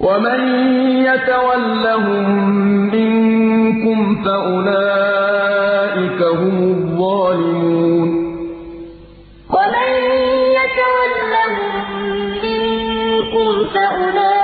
ومن يتولهم منكم فأولئك هم الظالمون. ومن يتولهم منكم فأولئك